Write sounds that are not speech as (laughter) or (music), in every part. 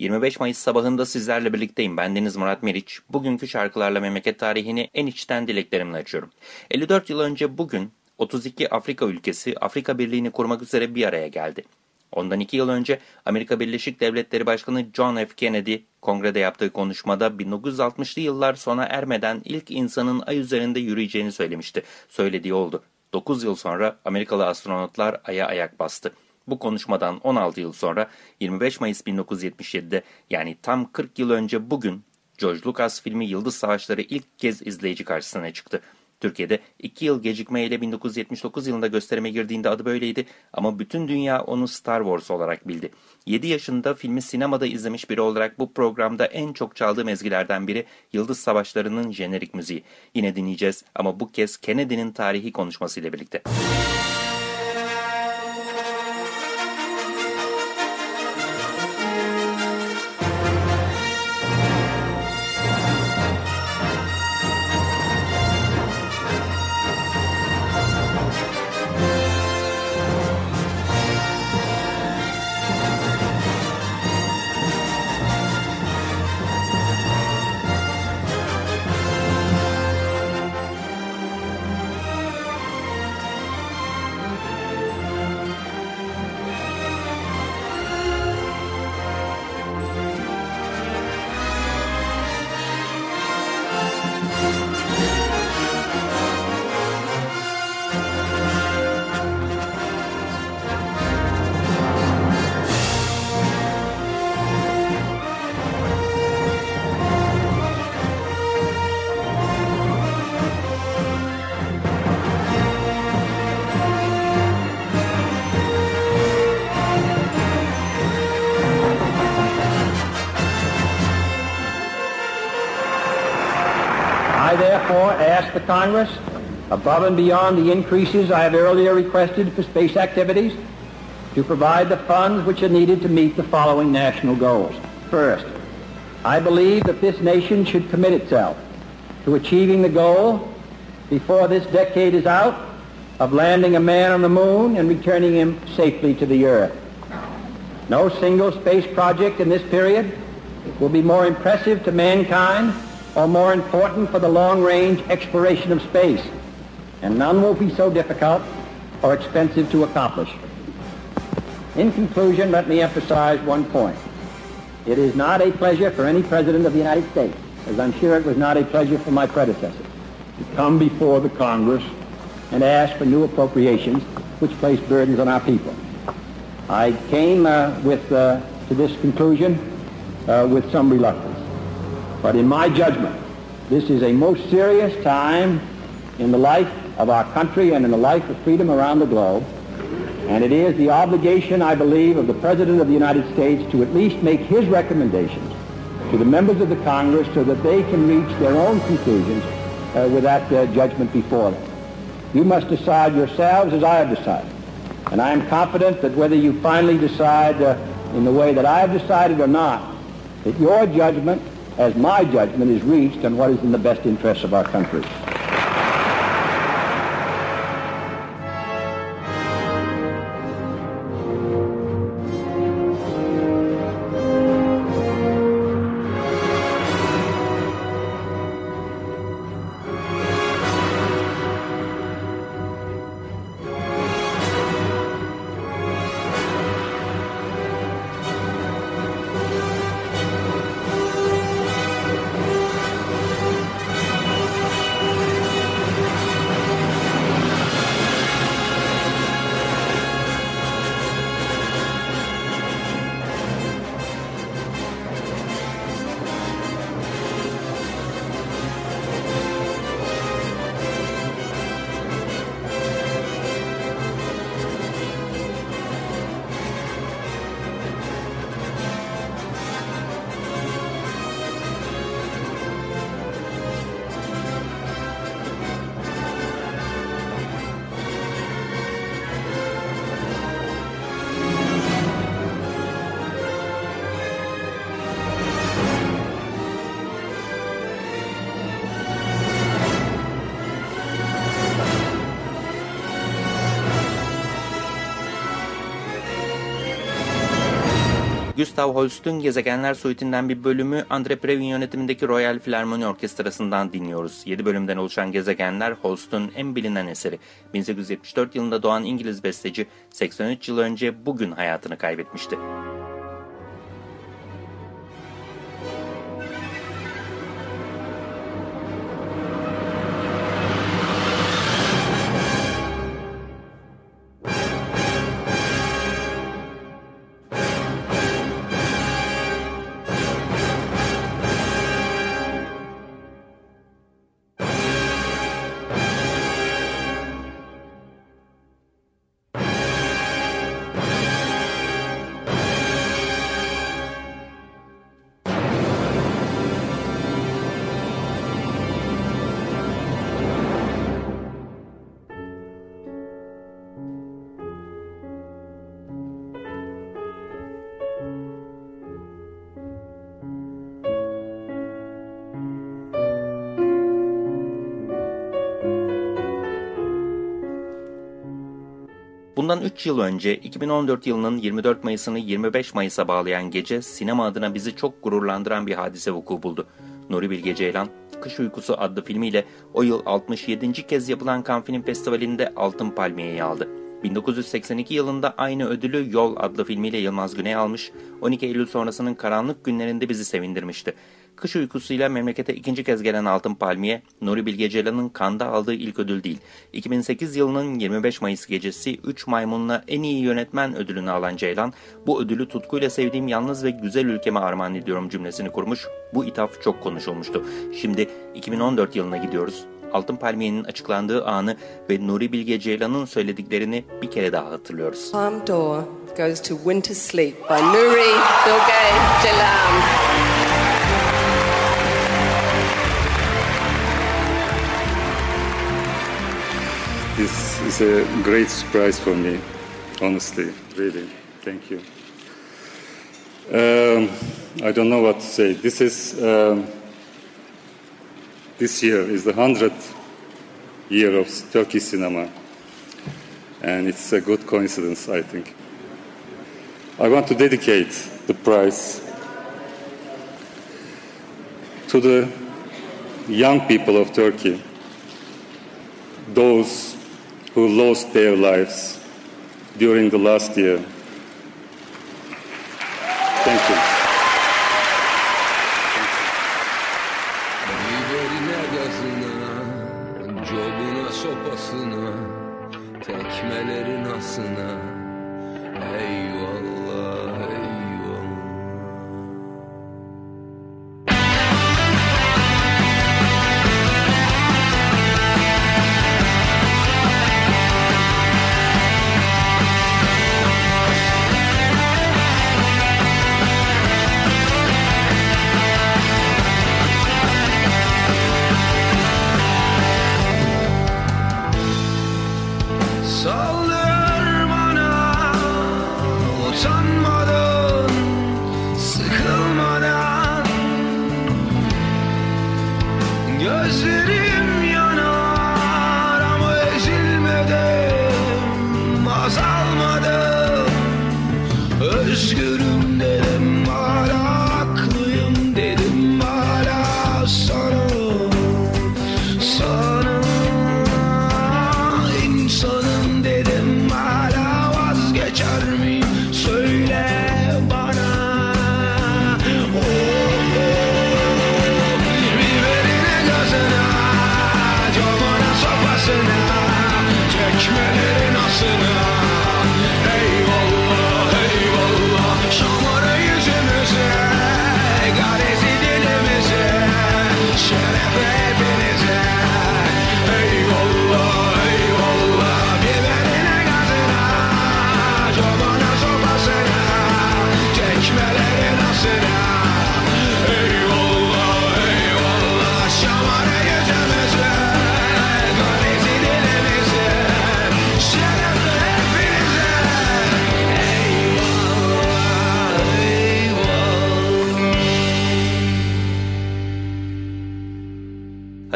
25 Mayıs sabahında sizlerle birlikteyim. Ben Deniz Murat Meriç. Bugünkü şarkılarla memleket tarihini en içten dileklerimle açıyorum. 54 yıl önce bugün 32 Afrika ülkesi Afrika Birliği'ni kurmak üzere bir araya geldi. Ondan iki yıl önce Amerika Birleşik Devletleri Başkanı John F. Kennedy kongrede yaptığı konuşmada 1960'lı yıllar sona ermeden ilk insanın ay üzerinde yürüyeceğini söylemişti. Söylediği oldu. 9 yıl sonra Amerikalı astronotlar aya ayak bastı. Bu konuşmadan 16 yıl sonra 25 Mayıs 1977'de yani tam 40 yıl önce bugün George Lucas filmi Yıldız Savaşları ilk kez izleyici karşısına çıktı. Türkiye'de 2 yıl gecikmeyle 1979 yılında gösterime girdiğinde adı böyleydi ama bütün dünya onu Star Wars olarak bildi. 7 yaşında filmi sinemada izlemiş biri olarak bu programda en çok çaldığım ezgilerden biri Yıldız Savaşları'nın jenerik müziği. Yine dinleyeceğiz ama bu kez Kennedy'nin tarihi konuşmasıyla birlikte. Müzik Congress, above and beyond the increases I have earlier requested for space activities, to provide the funds which are needed to meet the following national goals. First, I believe that this nation should commit itself to achieving the goal before this decade is out of landing a man on the moon and returning him safely to the earth. No single space project in this period will be more impressive to mankind or more important for the long-range exploration of space, and none will be so difficult or expensive to accomplish. In conclusion, let me emphasize one point. It is not a pleasure for any President of the United States, as I'm sure it was not a pleasure for my predecessor, to come before the Congress and ask for new appropriations which place burdens on our people. I came uh, with, uh, to this conclusion uh, with some reluctance. But in my judgment, this is a most serious time in the life of our country and in the life of freedom around the globe. And it is the obligation, I believe, of the President of the United States to at least make his recommendations to the members of the Congress so that they can reach their own conclusions uh, with that uh, judgment before them. You must decide yourselves as I have decided. And I am confident that whether you finally decide uh, in the way that I have decided or not, that your judgment as my judgment is reached on what is in the best interests of our country. Gustav Holst'un Gezegenler Suite'inden bir bölümü Andre Previn yönetimindeki Royal Philharmonic Orkestrası'ndan dinliyoruz. 7 bölümden oluşan Gezegenler Holst'un en bilinen eseri. 1874 yılında doğan İngiliz besteci 83 yıl önce bugün hayatını kaybetmişti. Bundan 3 yıl önce 2014 yılının 24 Mayıs'ını 25 Mayıs'a bağlayan gece sinema adına bizi çok gururlandıran bir hadise vuku buldu. Nuri Bilge Ceylan, Kış Uykusu adlı filmiyle o yıl 67. kez yapılan Cannes Film Festivali'nde Altın Palmiye'yi aldı. 1982 yılında aynı ödülü Yol adlı filmiyle Yılmaz Güney almış, 12 Eylül sonrasının karanlık günlerinde bizi sevindirmişti. Kış uykusuyla memlekete ikinci kez gelen Altın Palmiye, Nuri Bilge Ceylan'ın Kanda aldığı ilk ödül değil. 2008 yılının 25 Mayıs gecesi 3 Maymun'la en iyi yönetmen ödülünü alan Ceylan, bu ödülü tutkuyla sevdiğim yalnız ve güzel ülkeme armağan ediyorum cümlesini kurmuş. Bu ithaf çok konuşulmuştu. Şimdi 2014 yılına gidiyoruz. Altın Palmiye'nin açıklandığı anı ve Nuri Bilge Ceylan'ın söylediklerini bir kere daha hatırlıyoruz. Palm Door goes to Winter Sleep by Nuri Bilge Ceylan. This is a great surprise for me, honestly, really. Thank you. Um, I don't know what to say. This is um, this year is the hundredth year of Turkey cinema, and it's a good coincidence, I think. I want to dedicate the prize to the young people of Turkey, those who lost their lives during the last year. Thank you.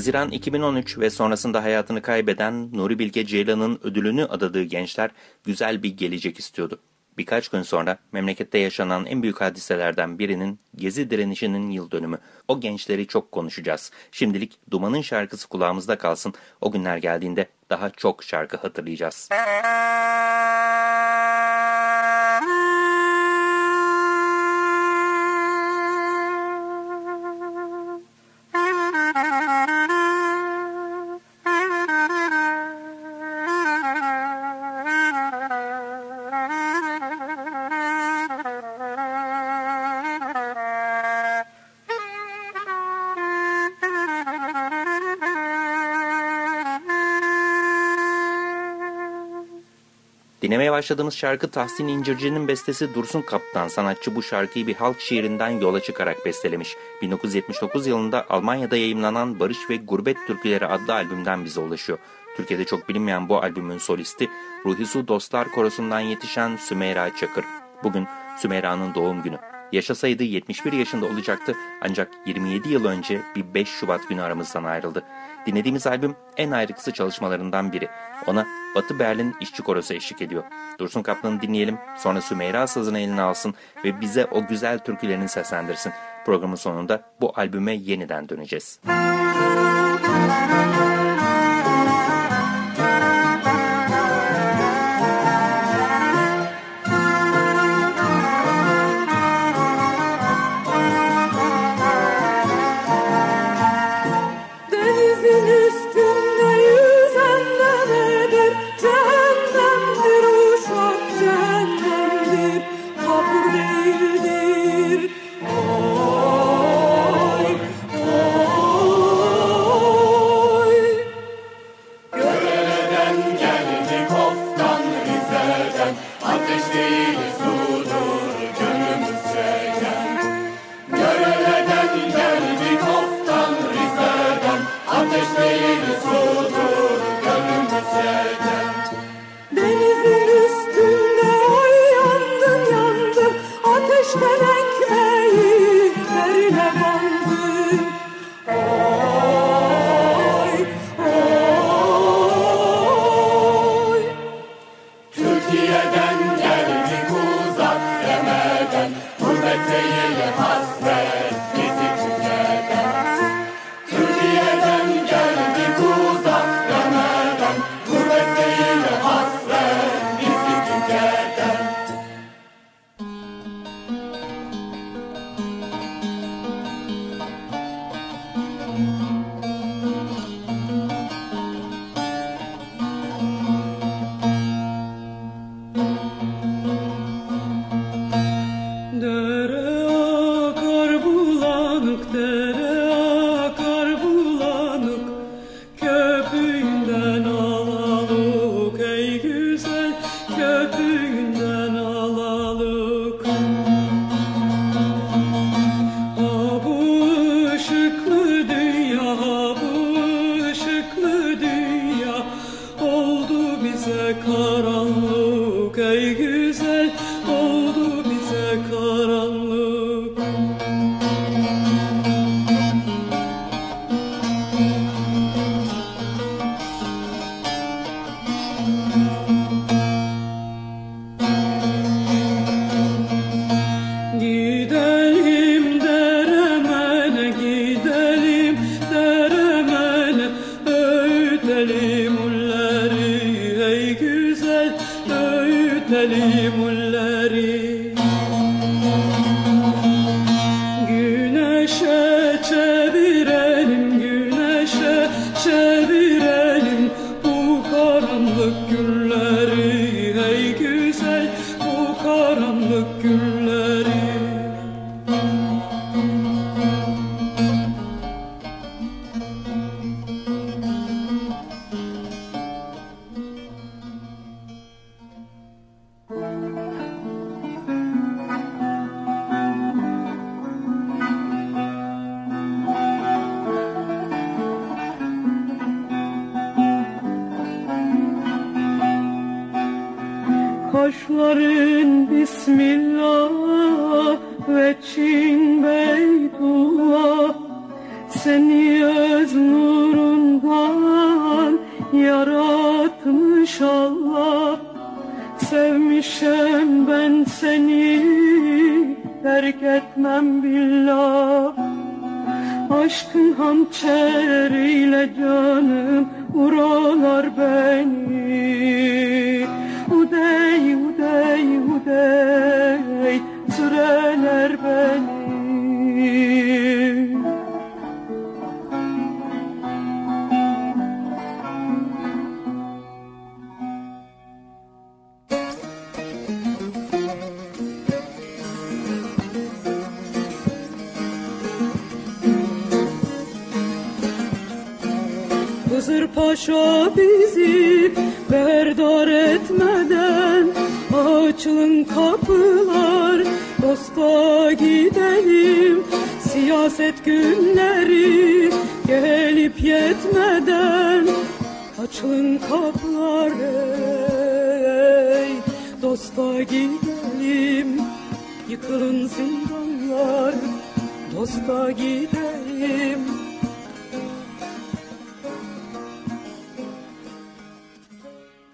Haziran 2013 ve sonrasında hayatını kaybeden Nuri Bilge Ceylan'ın ödülünü adadığı gençler güzel bir gelecek istiyordu. Birkaç gün sonra memlekette yaşanan en büyük hadiselerden birinin Gezi direnişinin yıl dönümü. O gençleri çok konuşacağız. Şimdilik Duman'ın şarkısı kulağımızda kalsın. O günler geldiğinde daha çok şarkı hatırlayacağız. (laughs) Dinlemeye başladığımız şarkı Tahsin İncirci'nin bestesi Dursun Kaptan. Sanatçı bu şarkıyı bir halk şiirinden yola çıkarak bestelemiş. 1979 yılında Almanya'da yayımlanan Barış ve Gurbet Türküleri adlı albümden bize ulaşıyor. Türkiye'de çok bilinmeyen bu albümün solisti Ruhi Su Dostlar Korosu'ndan yetişen Sümeyra Çakır. Bugün Sümeyra'nın doğum günü. Yaşasaydı 71 yaşında olacaktı ancak 27 yıl önce bir 5 Şubat günü aramızdan ayrıldı. Dinlediğimiz albüm en ayrıksı çalışmalarından biri. Ona Batı Berlin İşçi Korosu eşlik ediyor. Dursun Kaplan'ı dinleyelim, sonra Sümeyra sazını eline alsın ve bize o güzel türkülerini seslendirsin. Programın sonunda bu albüme yeniden döneceğiz. Denizin Gidelim Bismillah ve Çin Beytullah. Seni öz nurundan yaratmış Allah. Sevmişem ben seni terk etmem billah. Aşkın hançeriyle today. Siyaset günleri gelip yetmeden Açılın kapılar ey dosta gidelim Yıkılın zindanlar dosta gidelim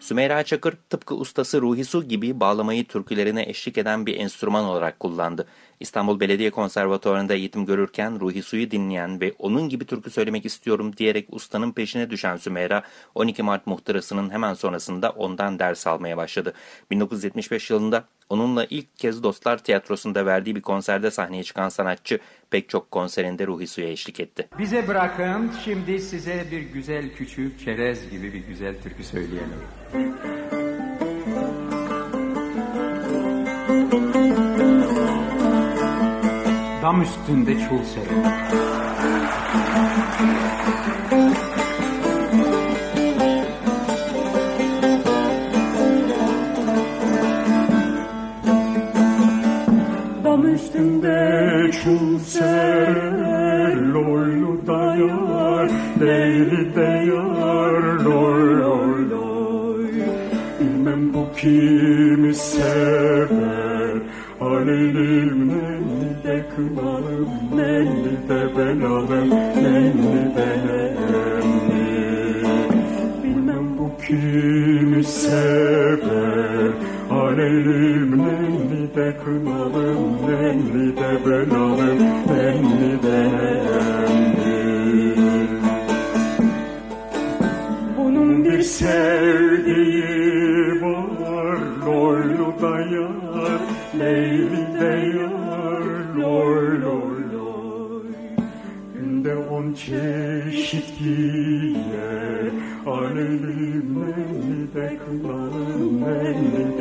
Sümeyra Çakır tıpkı ustası Ruhi Su gibi bağlamayı türkülerine eşlik eden bir enstrüman olarak kullandı. İstanbul Belediye Konservatuvarı'nda eğitim görürken Ruhi Su'yu dinleyen ve onun gibi türkü söylemek istiyorum diyerek ustanın peşine düşen Sümeyra 12 Mart muhtırasının hemen sonrasında ondan ders almaya başladı. 1975 yılında onunla ilk kez Dostlar Tiyatrosu'nda verdiği bir konserde sahneye çıkan sanatçı pek çok konserinde Ruhi Su'ya eşlik etti. Bize bırakın şimdi size bir güzel küçük çerez gibi bir güzel türkü söyleyelim. Dam üstünde çul serin. Bir sevdiği var. Loylu da yar Leyli de yar. Loy loy loy. Günde on çeşit giyer Alelim nenni de kınalım Nenni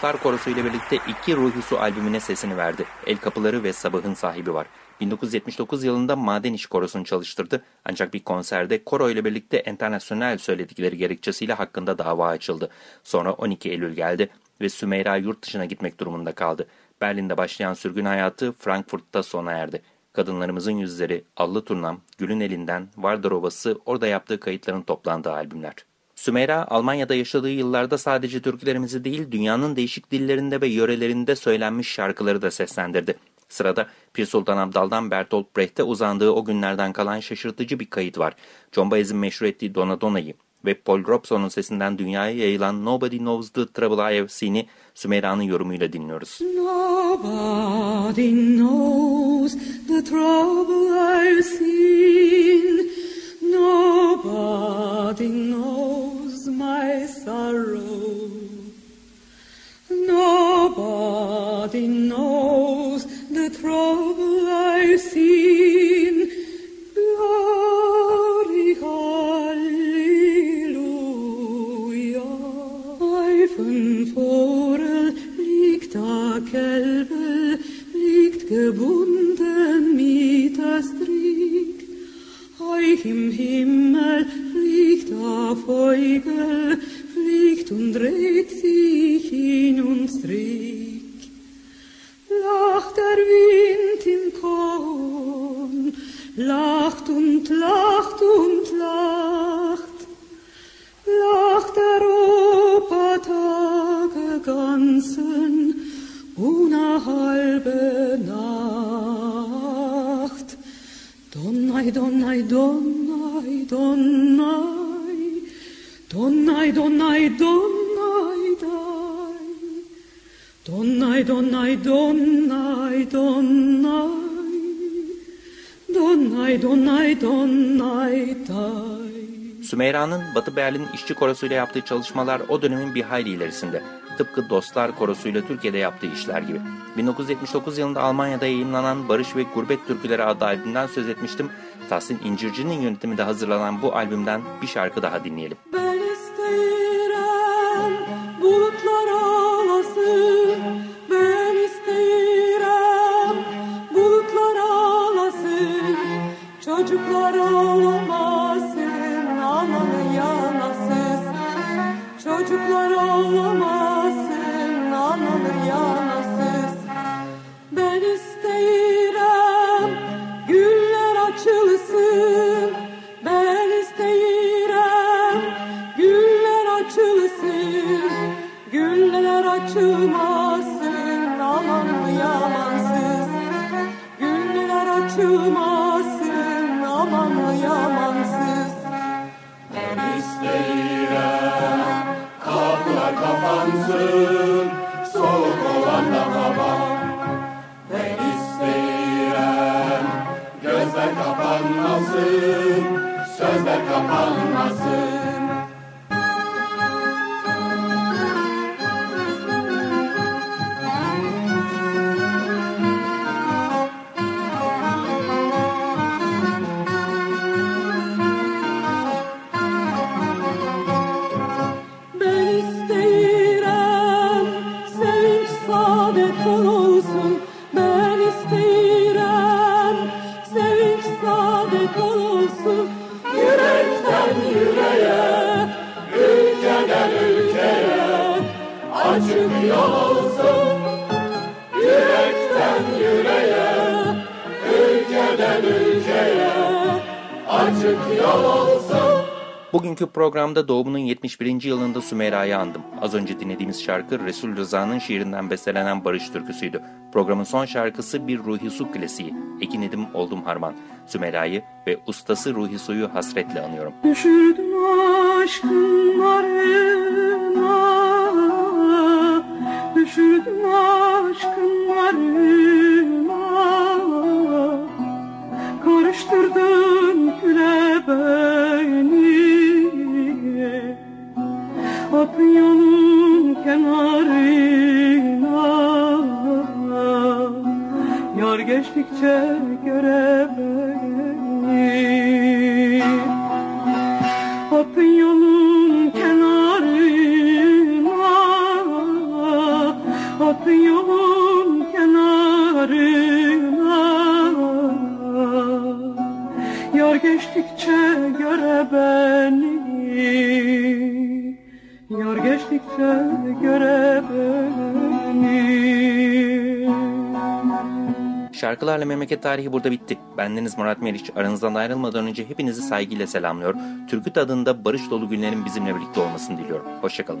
Dostlar Korosu ile birlikte iki Ruhi Su albümüne sesini verdi. El Kapıları ve Sabahın Sahibi var. 1979 yılında Maden İş Korosu'nu çalıştırdı ancak bir konserde koro ile birlikte internasyonel söyledikleri gerekçesiyle hakkında dava açıldı. Sonra 12 Eylül geldi ve Sümeyra yurt dışına gitmek durumunda kaldı. Berlin'de başlayan sürgün hayatı Frankfurt'ta sona erdi. Kadınlarımızın Yüzleri, Allı Turnam, Gülün Elinden, Vardar Ovası orada yaptığı kayıtların toplandığı albümler. Sümeyra, Almanya'da yaşadığı yıllarda sadece türkülerimizi değil, dünyanın değişik dillerinde ve yörelerinde söylenmiş şarkıları da seslendirdi. Sırada Pir Sultan Abdal'dan Bertolt Brecht'e uzandığı o günlerden kalan şaşırtıcı bir kayıt var. John Baez'in meşhur ettiği Donna Donna'yı ve Paul Robson'un sesinden dünyaya yayılan Nobody Knows the Trouble I Have Seen'i Sümeyra'nın yorumuyla dinliyoruz. Nobody knows the trouble I've seen. Donnai, donnai, donnai, donnai, donnai, donnai, dai. Sümeyra'nın Batı Berlin İşçi Korosu ile yaptığı çalışmalar o dönemin bir hayli ilerisinde. Tıpkı Dostlar Korosu ile Türkiye'de yaptığı işler gibi. 1979 yılında Almanya'da yayınlanan Barış ve Gurbet Türküleri adlı albümden söz etmiştim. Tahsin İncirci'nin yönetiminde hazırlanan bu albümden bir şarkı daha dinleyelim. Ben isteyrem çocuklar ağlamasın, ananı yanasız. Çocuklar ağlamasın, kapılar kapansın soğuk olan da hava. Ben isteyrem gözler kapanmasın sözler kapanmasın. Bugünkü programda doğumunun 71. yılında Sümeyra'yı andım. Az önce dinlediğimiz şarkı Resul Rıza'nın şiirinden bestelenen Barış türküsüydü. Programın son şarkısı bir Ruhi Su klasiği. Ekin Edim Oldum Harman. Sümeyra'yı ve ustası Ruhi Su'yu hasretle anıyorum. Düşürdüm aşkın narına Düşürdüm aşkın narına Karıştırdın Yolun kenarına Yar geçtikçe göre beni yolun kenarına yolun kenarına Yar geçtikçe göre beni göre beni Şarkılarla memleket tarihi burada bitti. Bendeniz Murat Meriç. Aranızdan ayrılmadan önce hepinizi saygıyla selamlıyor. Türkü tadında barış dolu günlerin bizimle birlikte olmasını diliyorum. Hoşçakalın.